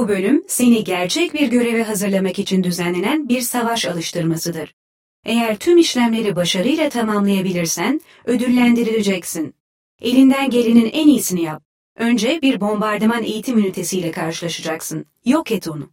Bu bölüm seni gerçek bir göreve hazırlamak için düzenlenen bir savaş alıştırmasıdır. Eğer tüm işlemleri başarıyla tamamlayabilirsen ödüllendirileceksin. Elinden gelenin en iyisini yap. Önce bir bombardıman eğitim ünitesiyle karşılaşacaksın. Yok et onu.